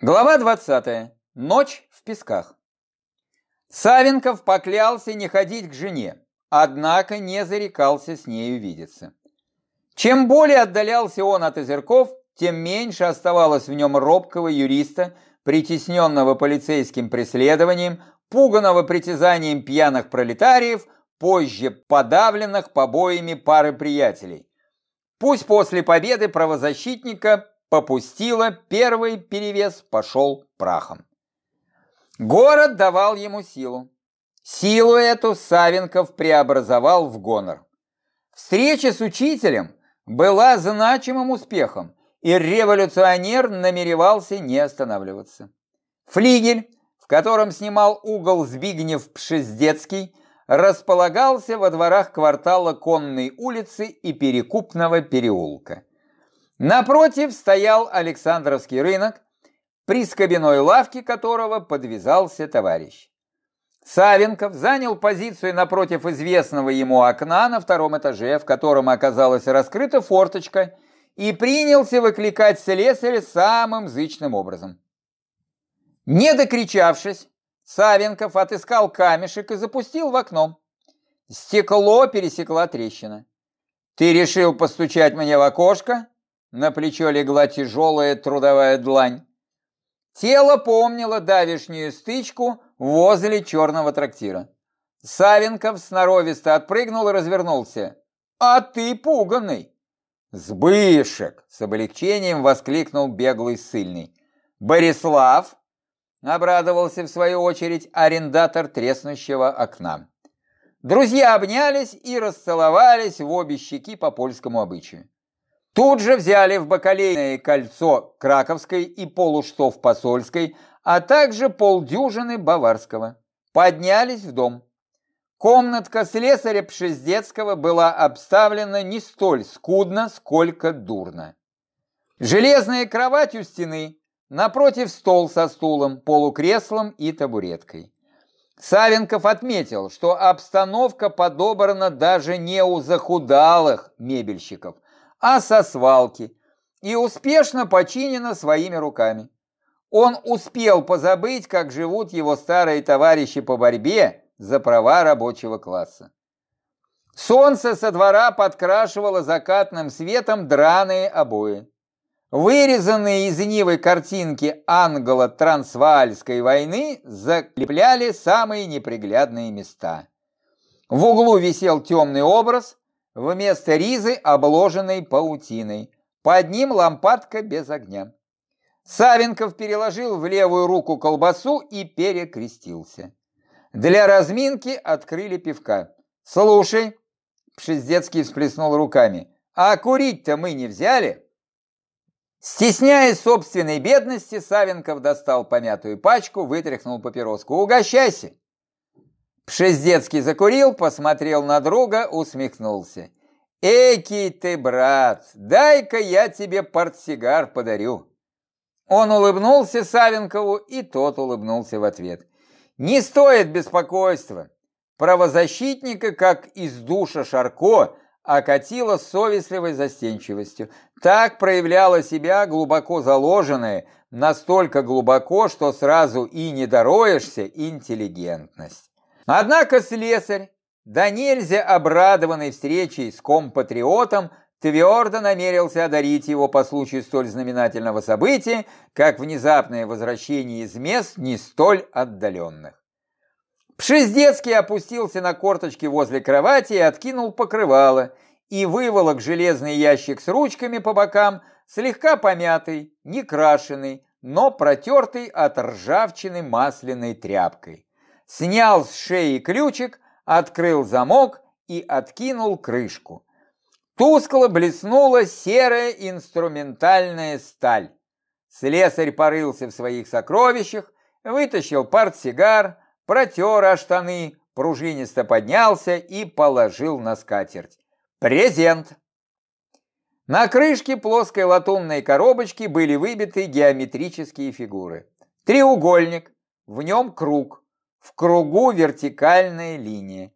Глава 20. Ночь в песках. Савенков поклялся не ходить к жене, однако не зарекался с нею видеться. Чем более отдалялся он от озерков, тем меньше оставалось в нем робкого юриста, притесненного полицейским преследованием, пуганного притязанием пьяных пролетариев, позже подавленных побоями пары приятелей. Пусть после победы правозащитника попустила, первый перевес пошел прахом. Город давал ему силу. Силу эту Савенков преобразовал в гонор. Встреча с учителем была значимым успехом, и революционер намеревался не останавливаться. Флигель, в котором снимал угол Збигнев Пшездецкий, располагался во дворах квартала Конной улицы и Перекупного переулка. Напротив стоял Александровский рынок, при скобяной лавке которого подвязался товарищ. Савенков занял позицию напротив известного ему окна на втором этаже, в котором оказалась раскрыта форточка, и принялся выкликать слесаря самым зычным образом. Не докричавшись, Савенков отыскал камешек и запустил в окно. Стекло пересекла трещина. «Ты решил постучать мне в окошко?» На плечо легла тяжелая трудовая длань. Тело помнило давишнюю стычку возле черного трактира. Савенков сноровисто отпрыгнул и развернулся. «А ты пуганный!» «Сбышек!» — с облегчением воскликнул беглый ссыльный. «Борислав!» — обрадовался в свою очередь арендатор треснущего окна. Друзья обнялись и расцеловались в обе щеки по польскому обычаю. Тут же взяли в бакалейное кольцо краковской и полуштов посольской, а также полдюжины баварского. Поднялись в дом. Комнатка слесаря Пшездецкого была обставлена не столь скудно, сколько дурно. Железная кровать у стены, напротив стол со стулом, полукреслом и табуреткой. Савенков отметил, что обстановка подобрана даже не у захудалых мебельщиков – а со свалки, и успешно починена своими руками. Он успел позабыть, как живут его старые товарищи по борьбе за права рабочего класса. Солнце со двора подкрашивало закатным светом драные обои. Вырезанные из нивы картинки англо-трансваальской войны закрепляли самые неприглядные места. В углу висел темный образ, Вместо ризы обложенной паутиной. Под ним лампадка без огня. Савенков переложил в левую руку колбасу и перекрестился. Для разминки открыли пивка. «Слушай», — Пшиздецкий всплеснул руками, «а курить-то мы не взяли?» Стесняясь собственной бедности, Савенков достал помятую пачку, вытряхнул папироску. «Угощайся!» Пшездецкий закурил, посмотрел на друга, усмехнулся. «Экий ты, брат, дай-ка я тебе портсигар подарю». Он улыбнулся Савенкову, и тот улыбнулся в ответ. «Не стоит беспокойства. Правозащитника, как из душа Шарко, окатило совестливой застенчивостью. Так проявляла себя глубоко заложенная, настолько глубоко, что сразу и не дороешься интеллигентность. Однако слесарь, да нельзя обрадованный встречей с компатриотом, твердо намерился одарить его по случаю столь знаменательного события, как внезапное возвращение из мест не столь отдаленных. Пшиздецкий опустился на корточки возле кровати и откинул покрывало, и выволок железный ящик с ручками по бокам, слегка помятый, не крашеный, но протертый от ржавчины масляной тряпкой снял с шеи ключик, открыл замок и откинул крышку. Тускло блеснула серая инструментальная сталь. Слесарь порылся в своих сокровищах, вытащил портсигар, протер о штаны, пружинисто поднялся и положил на скатерть. Презент! На крышке плоской латунной коробочки были выбиты геометрические фигуры. Треугольник, в нем круг, в кругу вертикальная линия.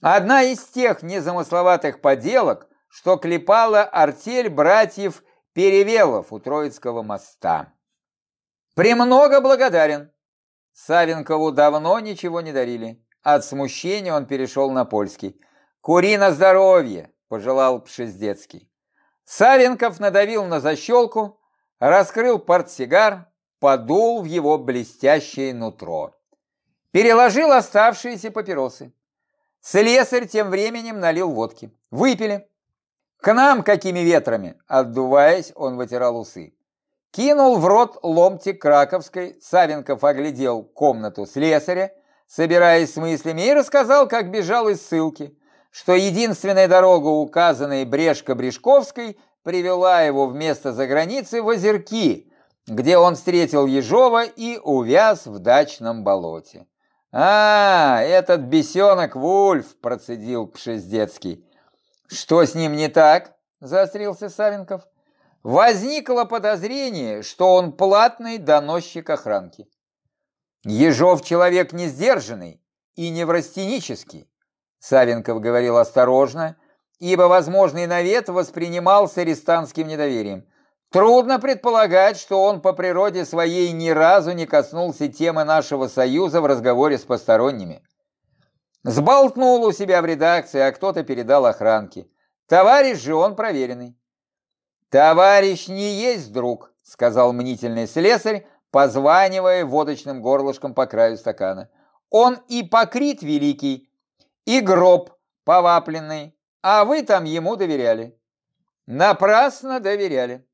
Одна из тех незамысловатых поделок, что клепала артель братьев Перевелов у Троицкого моста. «Премного благодарен». Савенкову давно ничего не дарили. От смущения он перешел на польский. «Кури на здоровье!» – пожелал Пшездецкий. Савенков надавил на защелку, раскрыл портсигар, подул в его блестящее нутро. Переложил оставшиеся папиросы. Слесарь тем временем налил водки. Выпили. К нам какими ветрами? Отдуваясь, он вытирал усы. Кинул в рот ломтик краковской, Савенков оглядел комнату слесаря, собираясь с мыслями, и рассказал, как бежал из ссылки, что единственная дорога, указанная Брешко-Брешковской, привела его вместо заграницы в Озерки, где он встретил Ежова и увяз в дачном болоте. «А, этот бесенок Вульф!» – процедил Пшездецкий. «Что с ним не так?» – заострился Савенков. Возникло подозрение, что он платный доносчик охранки. Ежов человек не сдержанный и неврастенический, Савенков говорил осторожно, ибо возможный навет воспринимался арестантским недоверием. Трудно предполагать, что он по природе своей ни разу не коснулся темы нашего союза в разговоре с посторонними. Сболтнул у себя в редакции, а кто-то передал охранке. Товарищ же он проверенный. «Товарищ не есть друг», — сказал мнительный слесарь, позванивая водочным горлышком по краю стакана. «Он и покрит великий, и гроб повапленный, а вы там ему доверяли». Напрасно доверяли.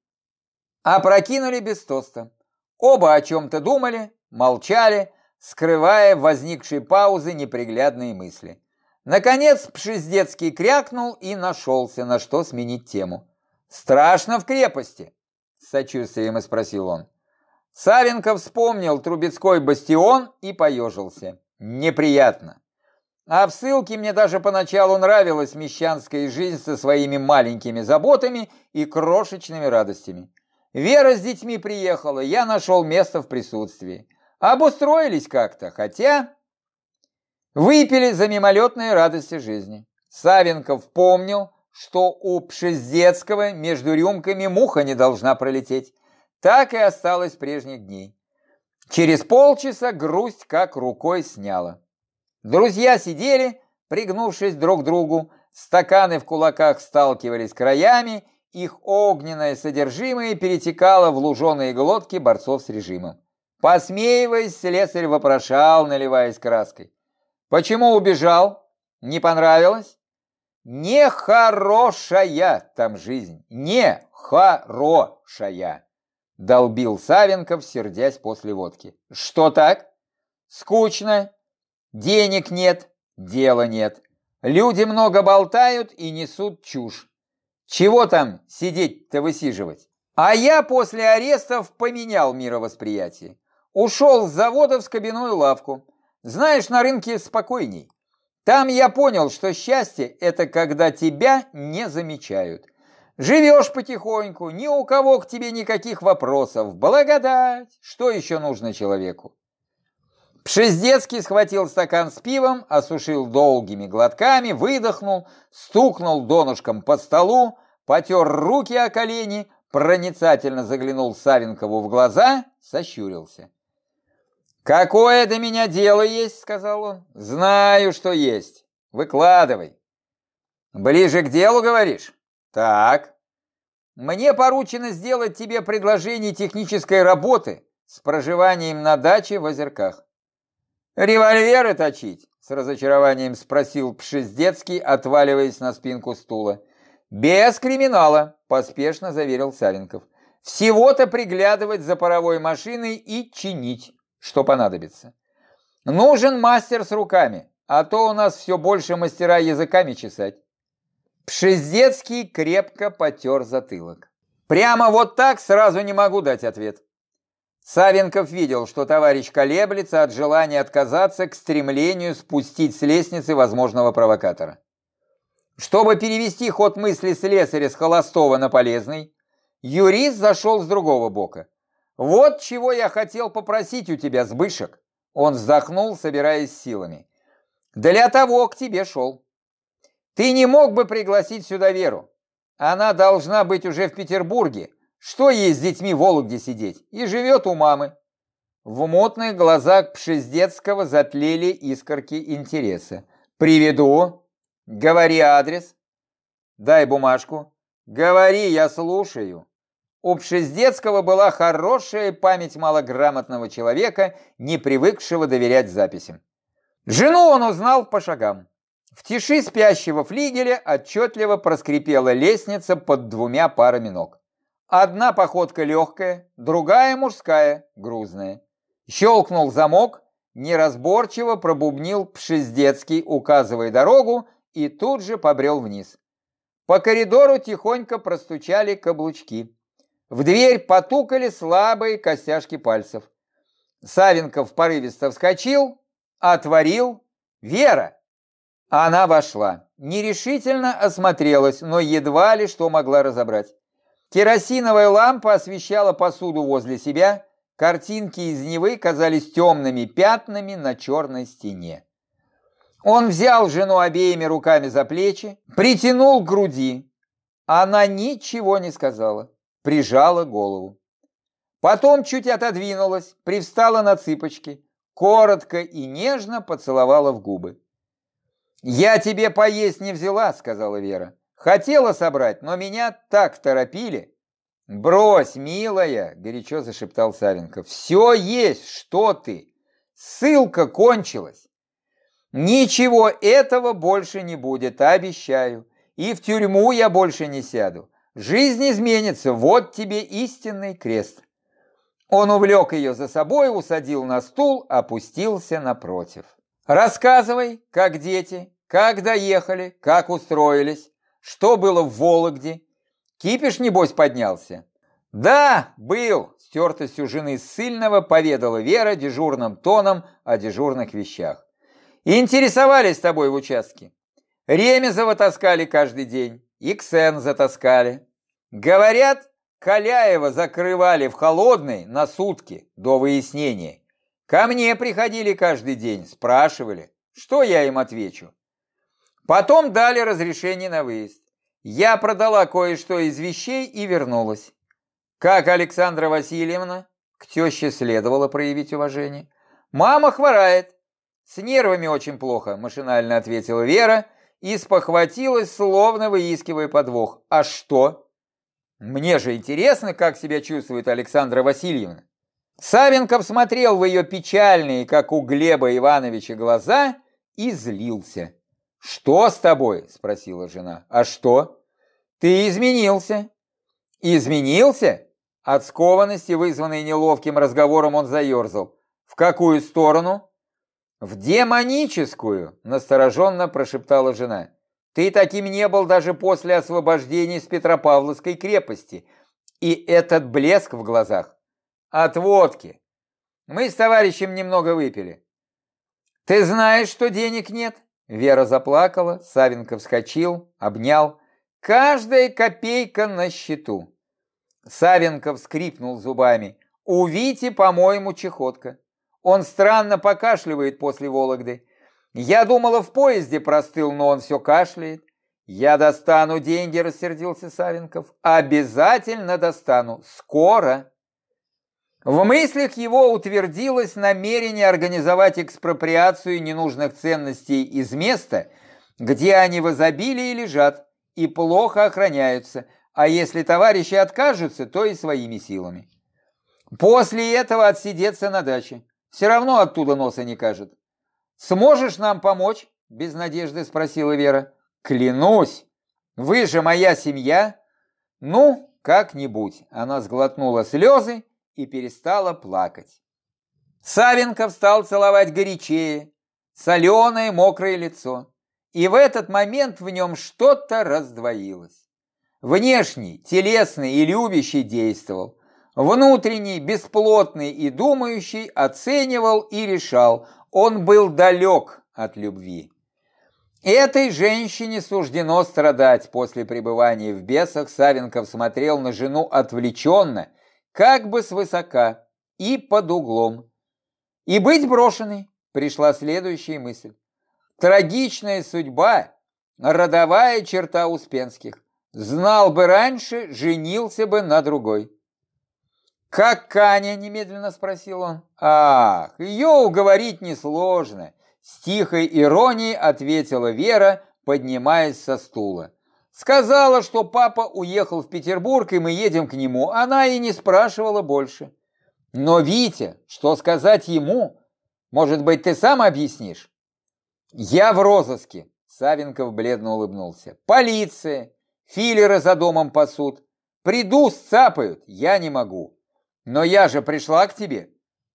Опрокинули без тоста. Оба о чем-то думали, молчали, скрывая в возникшей паузы неприглядные мысли. Наконец Пшиздецкий крякнул и нашелся, на что сменить тему. «Страшно в крепости?» – с сочувствием спросил он. Савенков вспомнил Трубецкой бастион и поежился. «Неприятно. А в ссылке мне даже поначалу нравилась мещанская жизнь со своими маленькими заботами и крошечными радостями. Вера с детьми приехала, я нашел место в присутствии. Обустроились как-то, хотя... Выпили за мимолетные радости жизни. Савенков помнил, что у Пшездецкого между рюмками муха не должна пролететь. Так и осталось прежних дней. Через полчаса грусть как рукой сняла. Друзья сидели, пригнувшись друг к другу, стаканы в кулаках сталкивались краями их огненное содержимое перетекало в луженые глотки борцов с режимом. Посмеиваясь, слесарь вопрошал, наливаясь краской. «Почему убежал? Не понравилось?» «Нехорошая там жизнь! Нехорошая!» Долбил Савенков, сердясь после водки. «Что так? Скучно. Денег нет, дела нет. Люди много болтают и несут чушь. Чего там сидеть-то высиживать? А я после арестов поменял мировосприятие. Ушел с завода в скобяную лавку. Знаешь, на рынке спокойней. Там я понял, что счастье – это когда тебя не замечают. Живешь потихоньку, ни у кого к тебе никаких вопросов. Благодать! Что еще нужно человеку? Пшездецкий схватил стакан с пивом, осушил долгими глотками, выдохнул, стукнул донышком по столу, потер руки о колени, проницательно заглянул Савенкову в глаза, сощурился. «Какое до меня дело есть?» — сказал он. «Знаю, что есть. Выкладывай». «Ближе к делу, говоришь?» «Так. Мне поручено сделать тебе предложение технической работы с проживанием на даче в Озерках. «Револьверы точить?» – с разочарованием спросил Пшиздецкий, отваливаясь на спинку стула. «Без криминала», – поспешно заверил Савенков. «Всего-то приглядывать за паровой машиной и чинить, что понадобится. Нужен мастер с руками, а то у нас все больше мастера языками чесать». Пшиздецкий крепко потер затылок. «Прямо вот так сразу не могу дать ответ. Савенков видел, что товарищ колеблется от желания отказаться к стремлению спустить с лестницы возможного провокатора. Чтобы перевести ход мысли слесаря с холостого на полезный, юрист зашел с другого бока. «Вот чего я хотел попросить у тебя, Сбышек!» Он вздохнул, собираясь силами. «Для того к тебе шел. Ты не мог бы пригласить сюда Веру. Она должна быть уже в Петербурге, что ей с детьми в Вологде сидеть? И живет у мамы. В мутных глазах Пшиздецкого затлели искорки интереса. «Приведу. Говори адрес. Дай бумажку. Говори, я слушаю». У Пшиздецкого была хорошая память малограмотного человека, не привыкшего доверять записям. Жену он узнал по шагам. В тиши спящего флигеля отчетливо проскрипела лестница под двумя парами ног. Одна походка легкая, другая мужская, грузная. Щелкнул замок, неразборчиво пробубнил Пшиздецкий, указывая дорогу, и тут же побрел вниз. По коридору тихонько простучали каблучки. В дверь потукали слабые костяшки пальцев. Савенков порывисто вскочил, отворил. «Вера!» Она вошла, нерешительно осмотрелась, но едва ли что могла разобрать. Керосиновая лампа освещала посуду возле себя, картинки из Невы казались темными пятнами на черной стене. Он взял жену обеими руками за плечи, притянул к груди. Она ничего не сказала, прижала голову. Потом чуть отодвинулась, привстала на цыпочки, коротко и нежно поцеловала в губы. «Я тебе поесть не взяла», — сказала Вера. «Хотела собрать, но меня так торопили». «Брось, милая», — горячо зашептал Савенков. «Все есть, что ты? Ссылка кончилась. Ничего этого больше не будет, обещаю. И в тюрьму я больше не сяду. Жизнь изменится, вот тебе истинный крест». Он увлек ее за собой, усадил на стул, опустился напротив. «Рассказывай, как дети, как доехали, как устроились, что было в Вологде. Кипиш, небось, поднялся?» «Да, был», — стертостью жены ссыльного поведала Вера дежурным тоном о дежурных вещах. «Интересовались тобой в участке. Ремезова таскали каждый день, и Ксен затаскали. Говорят, Каляева закрывали в холодной на сутки до выяснения. Ко мне приходили каждый день, спрашивали, что я им отвечу. Потом дали разрешение на выезд. Я продала кое-что из вещей и вернулась. Как Александра Васильевна? К теще следовало проявить уважение. Мама хворает. С нервами очень плохо, машинально ответила Вера и спохватилась, словно выискивая подвох. А что? Мне же интересно, как себя чувствует Александра Васильевна. Савенков смотрел в ее печальные, как у Глеба Ивановича, глаза и злился. «Что с тобой?» – спросила жена. «А что?» «Ты изменился». «Изменился?» От скованности, вызванной неловким разговором, он заерзал. «В какую сторону?» «В демоническую», – настороженно прошептала жена. «Ты таким не был даже после освобождения из Петропавловской крепости. И этот блеск в глазах от водки. Мы с товарищем немного выпили. Ты знаешь, что денег нет? Вера заплакала, Савенко вскочил, обнял. Каждая копейка на счету. Савенков скрипнул зубами. У Вити, по-моему, чехотка. Он странно покашливает после Вологды. Я думала, в поезде простыл, но он все кашляет. Я достану деньги, рассердился Савенков. Обязательно достану. Скоро. В мыслях его утвердилось намерение организовать экспроприацию ненужных ценностей из места, где они в изобилии лежат и плохо охраняются, а если товарищи откажутся, то и своими силами. После этого отсидеться на даче. Все равно оттуда носа не кажет. «Сможешь нам помочь?» – без надежды спросила Вера. «Клянусь! Вы же моя семья!» «Ну, как-нибудь!» – она сглотнула слезы и перестала плакать. Савенков стал целовать горячее, соленое мокрое лицо, и в этот момент в нем что-то раздвоилось. Внешний, телесный и любящий действовал, внутренний, бесплотный и думающий оценивал и решал, он был далек от любви. Этой женщине суждено страдать после пребывания в бесах. Савенков смотрел на жену отвлеченно как бы свысока и под углом. И быть брошенной, пришла следующая мысль. Трагичная судьба, родовая черта Успенских. Знал бы раньше, женился бы на другой. «Как Каня?» – немедленно спросил он. «Ах, ее уговорить несложно!» С тихой иронией ответила Вера, поднимаясь со стула. Сказала, что папа уехал в Петербург, и мы едем к нему. Она и не спрашивала больше. Но, Витя, что сказать ему? Может быть, ты сам объяснишь? Я в розыске. Савенков бледно улыбнулся. Полиция. Филеры за домом пасут. Приду, сцапают. Я не могу. Но я же пришла к тебе.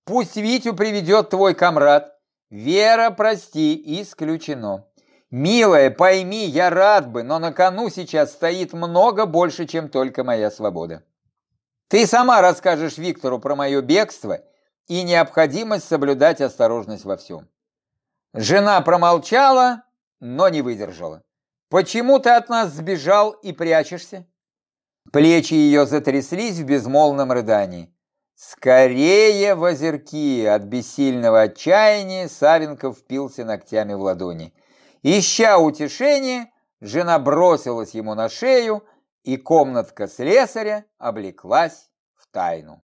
Пусть Витю приведет твой комрад. Вера, прости, исключено. Милая, пойми, я рад бы, но на кону сейчас стоит много больше, чем только моя свобода. Ты сама расскажешь Виктору про мое бегство и необходимость соблюдать осторожность во всем. Жена промолчала, но не выдержала. Почему ты от нас сбежал и прячешься? Плечи ее затряслись в безмолвном рыдании. Скорее в озерки! От бессильного отчаяния Савенков впился ногтями в ладони. Ища утешения, жена бросилась ему на шею, и комнатка слесаря облеклась в тайну.